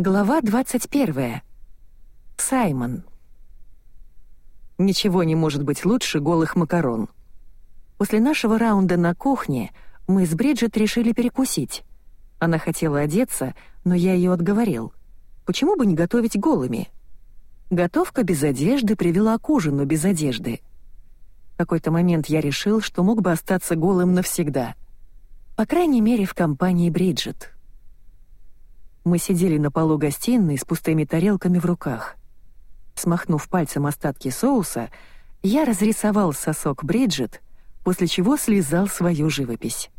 Глава 21. Саймон. Ничего не может быть лучше голых макарон. После нашего раунда на кухне мы с Бриджит решили перекусить. Она хотела одеться, но я ее отговорил. Почему бы не готовить голыми? Готовка без одежды привела к ужину без одежды. В какой-то момент я решил, что мог бы остаться голым навсегда. По крайней мере, в компании Бриджит. Мы сидели на полу гостиной с пустыми тарелками в руках. Смахнув пальцем остатки соуса, я разрисовал сосок Бриджит, после чего слезал свою живопись.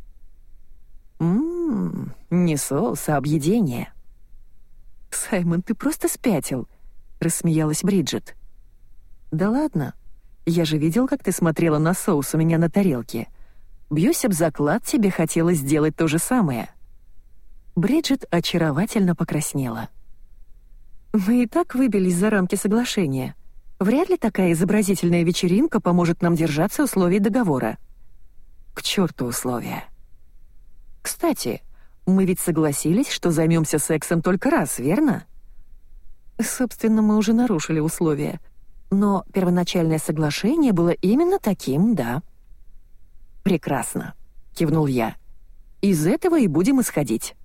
«Ммм, не соус, а объедение». «Саймон, ты просто спятил», — рассмеялась Бриджит. «Да ладно, я же видел, как ты смотрела на соус у меня на тарелке. Бьюсь об заклад, тебе хотелось сделать то же самое». Бриджит очаровательно покраснела. «Мы и так выбились за рамки соглашения. Вряд ли такая изобразительная вечеринка поможет нам держаться условий договора». «К черту условия!» «Кстати, мы ведь согласились, что займемся сексом только раз, верно?» «Собственно, мы уже нарушили условия. Но первоначальное соглашение было именно таким, да». «Прекрасно», — кивнул я. «Из этого и будем исходить».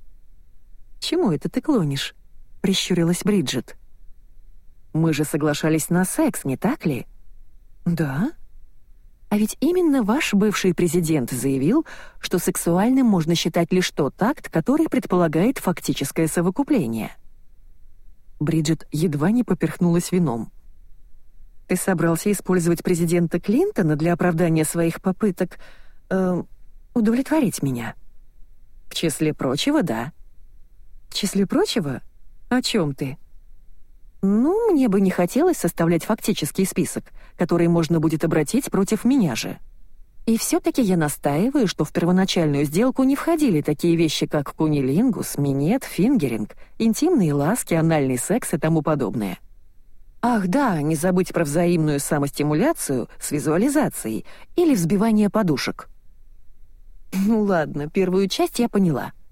«Чему это ты клонишь?» — прищурилась Бриджит. «Мы же соглашались на секс, не так ли?» «Да?» А ведь именно ваш бывший президент заявил, что сексуальным можно считать лишь тот акт, который предполагает фактическое совокупление. Бриджит едва не поперхнулась вином. «Ты собрался использовать президента Клинтона для оправдания своих попыток... Э, удовлетворить меня?» «В числе прочего, да», в числе прочего? О чем ты? Ну, мне бы не хотелось составлять фактический список, который можно будет обратить против меня же. И все-таки я настаиваю, что в первоначальную сделку не входили такие вещи, как кунилингус, минет, фингеринг, интимные ласки, анальный секс и тому подобное. Ах да, не забыть про взаимную самостимуляцию с визуализацией или взбивание подушек. Ну ладно, первую часть я поняла —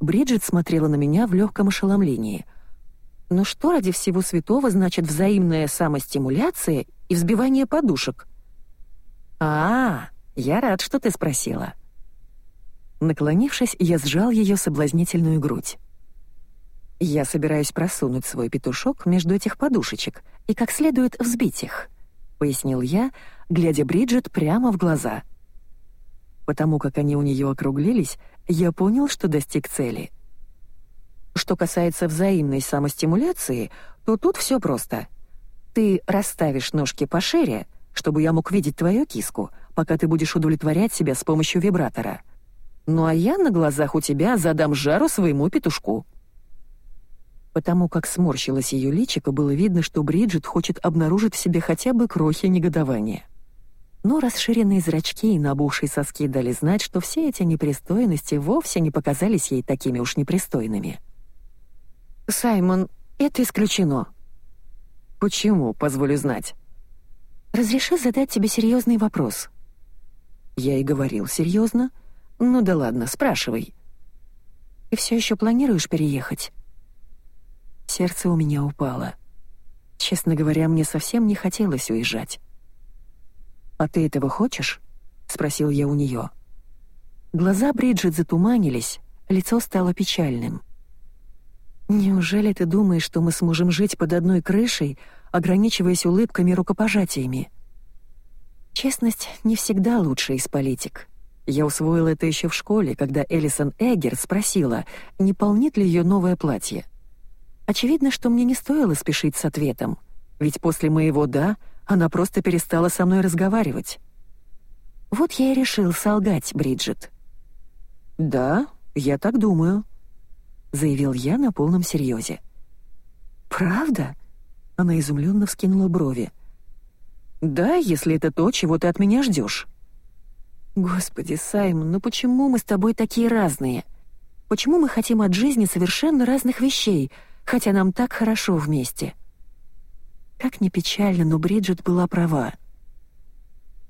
Бриджит смотрела на меня в легком ошеломлении. «Но что ради всего святого значит взаимная самостимуляция и взбивание подушек?» «А, я рад, что ты спросила». Наклонившись, я сжал ее соблазнительную грудь. «Я собираюсь просунуть свой петушок между этих подушечек и как следует взбить их», — пояснил я, глядя Бриджит прямо в глаза. Потому как они у нее округлились, я понял, что достиг цели. Что касается взаимной самостимуляции, то тут все просто. Ты расставишь ножки пошире, чтобы я мог видеть твою киску, пока ты будешь удовлетворять себя с помощью вибратора. Ну а я на глазах у тебя задам жару своему петушку. Потому как сморщилось ее личико, было видно, что Бриджит хочет обнаружить в себе хотя бы крохи негодования но расширенные зрачки и набухшие соски дали знать, что все эти непристойности вовсе не показались ей такими уж непристойными. «Саймон, это исключено». «Почему, позволю знать?» «Разреши задать тебе серьезный вопрос». Я и говорил серьезно. «Ну да ладно, спрашивай». «Ты все еще планируешь переехать?» Сердце у меня упало. Честно говоря, мне совсем не хотелось уезжать. «А ты этого хочешь?» — спросил я у нее. Глаза Бриджит затуманились, лицо стало печальным. «Неужели ты думаешь, что мы сможем жить под одной крышей, ограничиваясь улыбками и рукопожатиями?» Честность не всегда лучшая из политик. Я усвоил это еще в школе, когда Элисон Эггер спросила, не полнит ли ее новое платье. Очевидно, что мне не стоило спешить с ответом, ведь после моего «да» Она просто перестала со мной разговаривать. Вот я и решил солгать, Бриджит. «Да, я так думаю», — заявил я на полном серьезе. «Правда?» — она изумленно вскинула брови. «Да, если это то, чего ты от меня ждешь. «Господи, Саймон, ну почему мы с тобой такие разные? Почему мы хотим от жизни совершенно разных вещей, хотя нам так хорошо вместе?» Как ни печально, но Бриджит была права.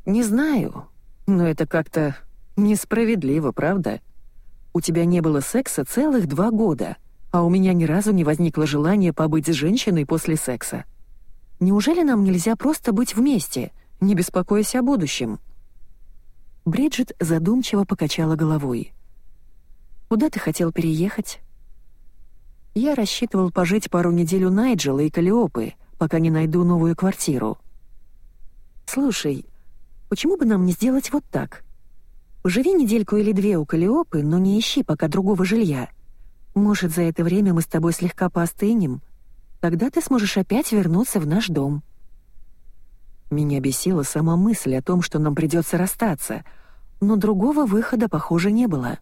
«Не знаю, но это как-то несправедливо, правда? У тебя не было секса целых два года, а у меня ни разу не возникло желания побыть с женщиной после секса. Неужели нам нельзя просто быть вместе, не беспокоясь о будущем?» Бриджит задумчиво покачала головой. «Куда ты хотел переехать?» «Я рассчитывал пожить пару недель у Найджела и Калиопы, пока не найду новую квартиру». «Слушай, почему бы нам не сделать вот так? Поживи недельку или две у Калиопы, но не ищи пока другого жилья. Может, за это время мы с тобой слегка поостынем? Тогда ты сможешь опять вернуться в наш дом». Меня бесила сама мысль о том, что нам придется расстаться, но другого выхода, похоже, не было.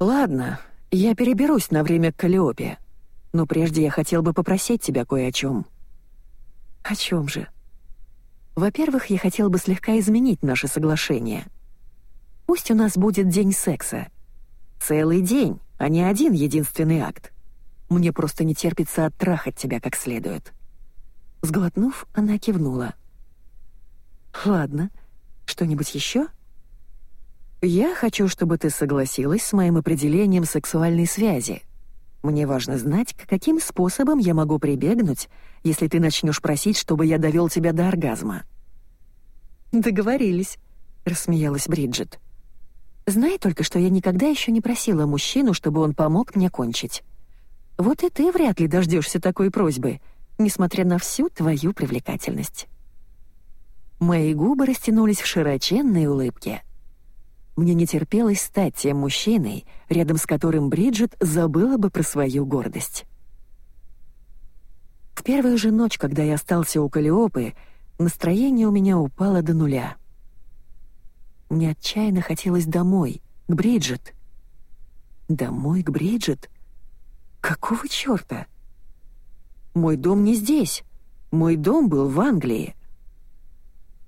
«Ладно, я переберусь на время к Калиопе, но прежде я хотел бы попросить тебя кое о чем». «О чем же?» «Во-первых, я хотел бы слегка изменить наше соглашение. Пусть у нас будет день секса. Целый день, а не один единственный акт. Мне просто не терпится оттрахать тебя как следует». Сглотнув, она кивнула. «Ладно. Что-нибудь еще?» «Я хочу, чтобы ты согласилась с моим определением сексуальной связи. Мне важно знать, к каким способам я могу прибегнуть, если ты начнешь просить, чтобы я довел тебя до оргазма». «Договорились», — рассмеялась Бриджит. «Знай только, что я никогда еще не просила мужчину, чтобы он помог мне кончить. Вот и ты вряд ли дождешься такой просьбы, несмотря на всю твою привлекательность». Мои губы растянулись в широченной улыбке. Мне не терпелось стать тем мужчиной, рядом с которым Бриджит забыла бы про свою гордость. В первую же ночь, когда я остался у Калиопы, настроение у меня упало до нуля. Мне отчаянно хотелось домой, к Бриджит. Домой к Бриджит? Какого чёрта? Мой дом не здесь. Мой дом был в Англии.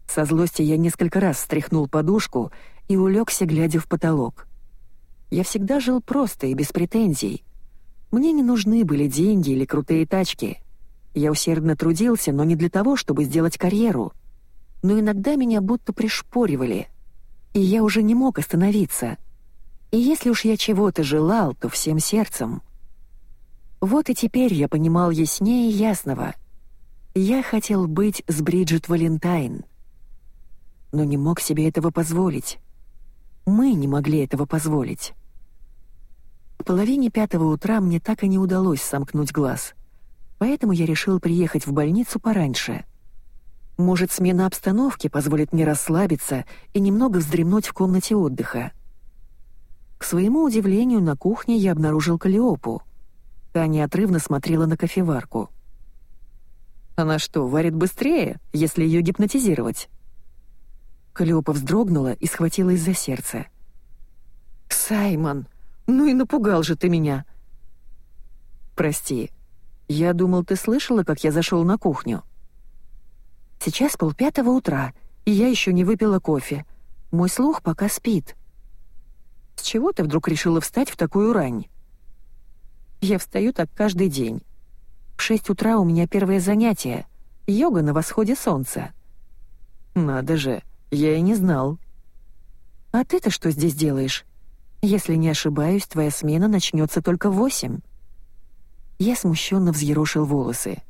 Со злости я несколько раз встряхнул подушку и улегся, глядя в потолок. Я всегда жил просто и без претензий. Мне не нужны были деньги или крутые тачки. Я усердно трудился, но не для того, чтобы сделать карьеру. Но иногда меня будто пришпоривали, и я уже не мог остановиться. И если уж я чего-то желал, то всем сердцем — вот и теперь я понимал яснее ясного. Я хотел быть с Бриджит Валентайн. Но не мог себе этого позволить. Мы не могли этого позволить. К половине пятого утра мне так и не удалось сомкнуть глаз. Поэтому я решил приехать в больницу пораньше. Может, смена обстановки позволит мне расслабиться и немного вздремнуть в комнате отдыха. К своему удивлению, на кухне я обнаружил Калиопу — Та неотрывно смотрела на кофеварку. «Она что, варит быстрее, если ее гипнотизировать?» Калиопа вздрогнула и схватилась за сердце. «Саймон, ну и напугал же ты меня!» «Прости, я думал, ты слышала, как я зашел на кухню?» «Сейчас полпятого утра, и я еще не выпила кофе. Мой слух пока спит». «С чего ты вдруг решила встать в такую рань?» Я встаю так каждый день. В шесть утра у меня первое занятие — йога на восходе солнца. Надо же, я и не знал. А ты-то что здесь делаешь? Если не ошибаюсь, твоя смена начнется только в восемь. Я смущенно взъерошил волосы.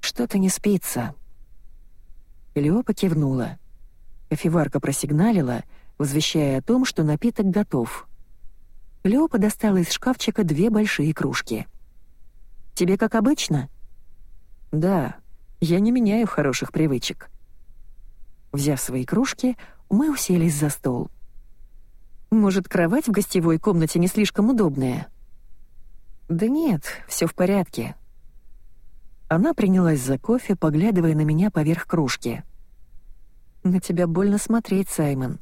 Что-то не спится. Леопа кивнула. Кофеварка просигналила, возвещая о том, что напиток готов — Леопа достала из шкафчика две большие кружки. «Тебе как обычно?» «Да, я не меняю хороших привычек». Взяв свои кружки, мы уселись за стол. «Может, кровать в гостевой комнате не слишком удобная?» «Да нет, все в порядке». Она принялась за кофе, поглядывая на меня поверх кружки. «На тебя больно смотреть, Саймон.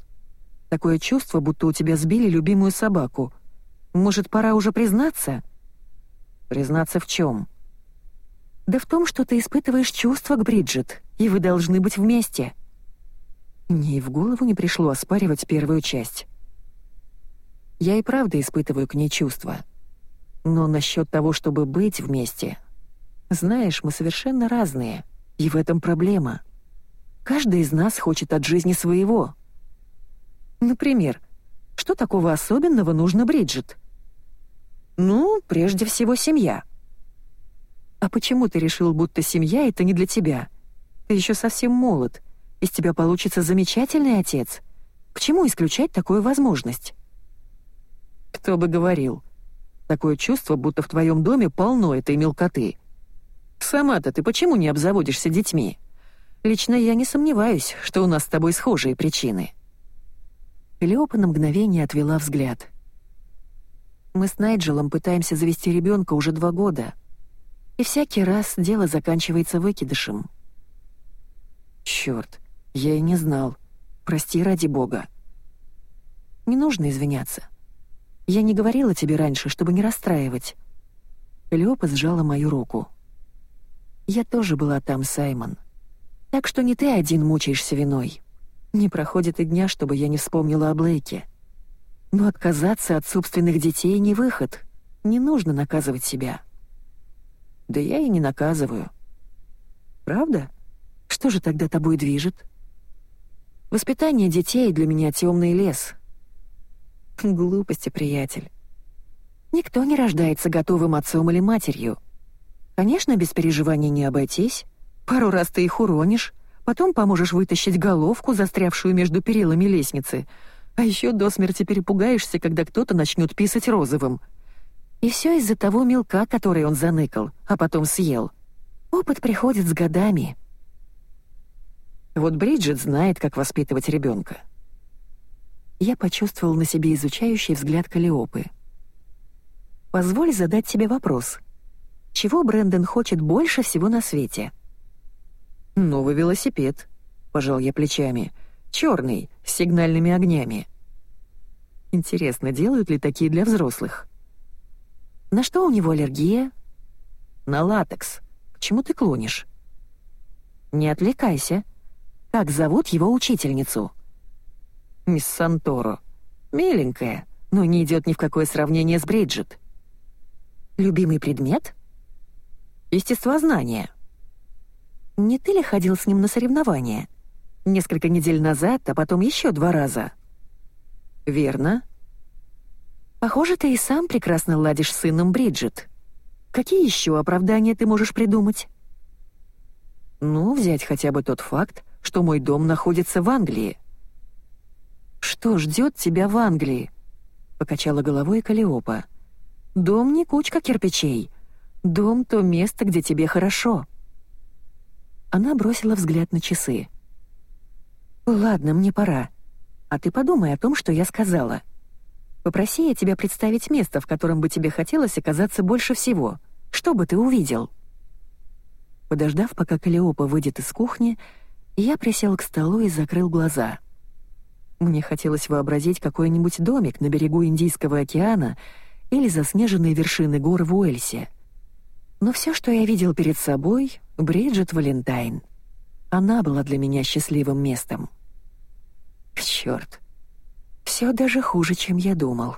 Такое чувство, будто у тебя сбили любимую собаку, может, пора уже признаться?» «Признаться в чем?» «Да в том, что ты испытываешь чувства к Бриджит, и вы должны быть вместе». Мне и в голову не пришло оспаривать первую часть. Я и правда испытываю к ней чувства. Но насчет того, чтобы быть вместе... Знаешь, мы совершенно разные, и в этом проблема. Каждый из нас хочет от жизни своего. Например, что такого особенного нужно Бриджит? Ну, прежде всего, семья. А почему ты решил, будто семья — это не для тебя? Ты еще совсем молод. Из тебя получится замечательный отец. К чему исключать такую возможность? Кто бы говорил. Такое чувство, будто в твоем доме полно этой мелкоты. Сама-то ты почему не обзаводишься детьми? Лично я не сомневаюсь, что у нас с тобой схожие причины. Леопа на мгновение отвела взгляд. Мы с Найджелом пытаемся завести ребенка уже два года. И всякий раз дело заканчивается выкидышем. Черт, я и не знал. Прости ради бога. Не нужно извиняться. Я не говорила тебе раньше, чтобы не расстраивать. Леопа сжала мою руку. Я тоже была там, Саймон. Так что не ты один мучаешься виной. Не проходит и дня, чтобы я не вспомнила о Блейке. Но отказаться от собственных детей не выход. Не нужно наказывать себя. Да я и не наказываю. Правда? Что же тогда тобой движет? Воспитание детей для меня темный лес. Глупости, приятель. Никто не рождается готовым отцом или матерью. Конечно, без переживаний не обойтись. Пару раз ты их уронишь, Потом поможешь вытащить головку, застрявшую между перилами лестницы. А еще до смерти перепугаешься, когда кто-то начнет писать розовым. И все из-за того мелка, который он заныкал, а потом съел. Опыт приходит с годами. Вот Бриджит знает, как воспитывать ребенка. Я почувствовал на себе изучающий взгляд Калиопы. «Позволь задать тебе вопрос. Чего Брэндон хочет больше всего на свете?» «Новый велосипед», — пожал я плечами. «Черный, с сигнальными огнями». Интересно, делают ли такие для взрослых? На что у него аллергия? На латекс. К чему ты клонишь? Не отвлекайся. Как зовут его учительницу? Мисс Санторо. Миленькая, но не идет ни в какое сравнение с Бриджит. Любимый предмет? Естествознание. Не ты ли ходил с ним на соревнования? Несколько недель назад, а потом еще два раза. Верно. Похоже, ты и сам прекрасно ладишь с сыном Бриджит. Какие еще оправдания ты можешь придумать? Ну, взять хотя бы тот факт, что мой дом находится в Англии. Что ждет тебя в Англии? Покачала головой Калиопа. Дом не кучка кирпичей. Дом — то место, где тебе хорошо. Она бросила взгляд на часы. «Ладно, мне пора. А ты подумай о том, что я сказала. Попроси я тебя представить место, в котором бы тебе хотелось оказаться больше всего. Что бы ты увидел?» Подождав, пока Калиопа выйдет из кухни, я присел к столу и закрыл глаза. Мне хотелось вообразить какой-нибудь домик на берегу Индийского океана или заснеженные вершины гор в Уэльсе — но все, что я видел перед собой, Бриджит Валентайн. Она была для меня счастливым местом. Черт, все даже хуже, чем я думал.